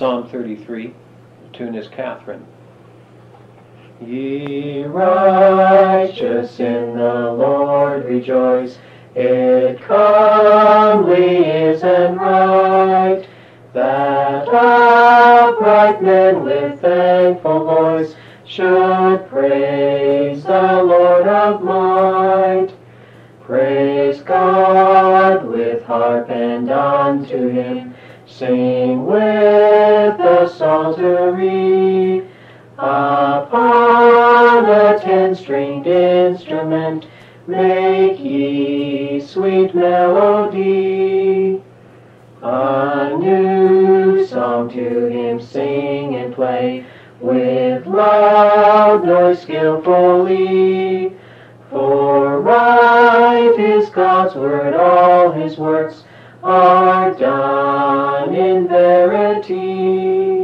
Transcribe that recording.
Psalm 33. The tune is Catherine. Ye righteous in the Lord rejoice, it calmly is and right, that upright men with thankful voice should praise the Lord of might. Praise God with harp and unto him, sing with psaltery upon a ten-stringed instrument make ye sweet melody. A new song to him sing and play with loud noise skillfully. For right is God's word all his works are done in verity.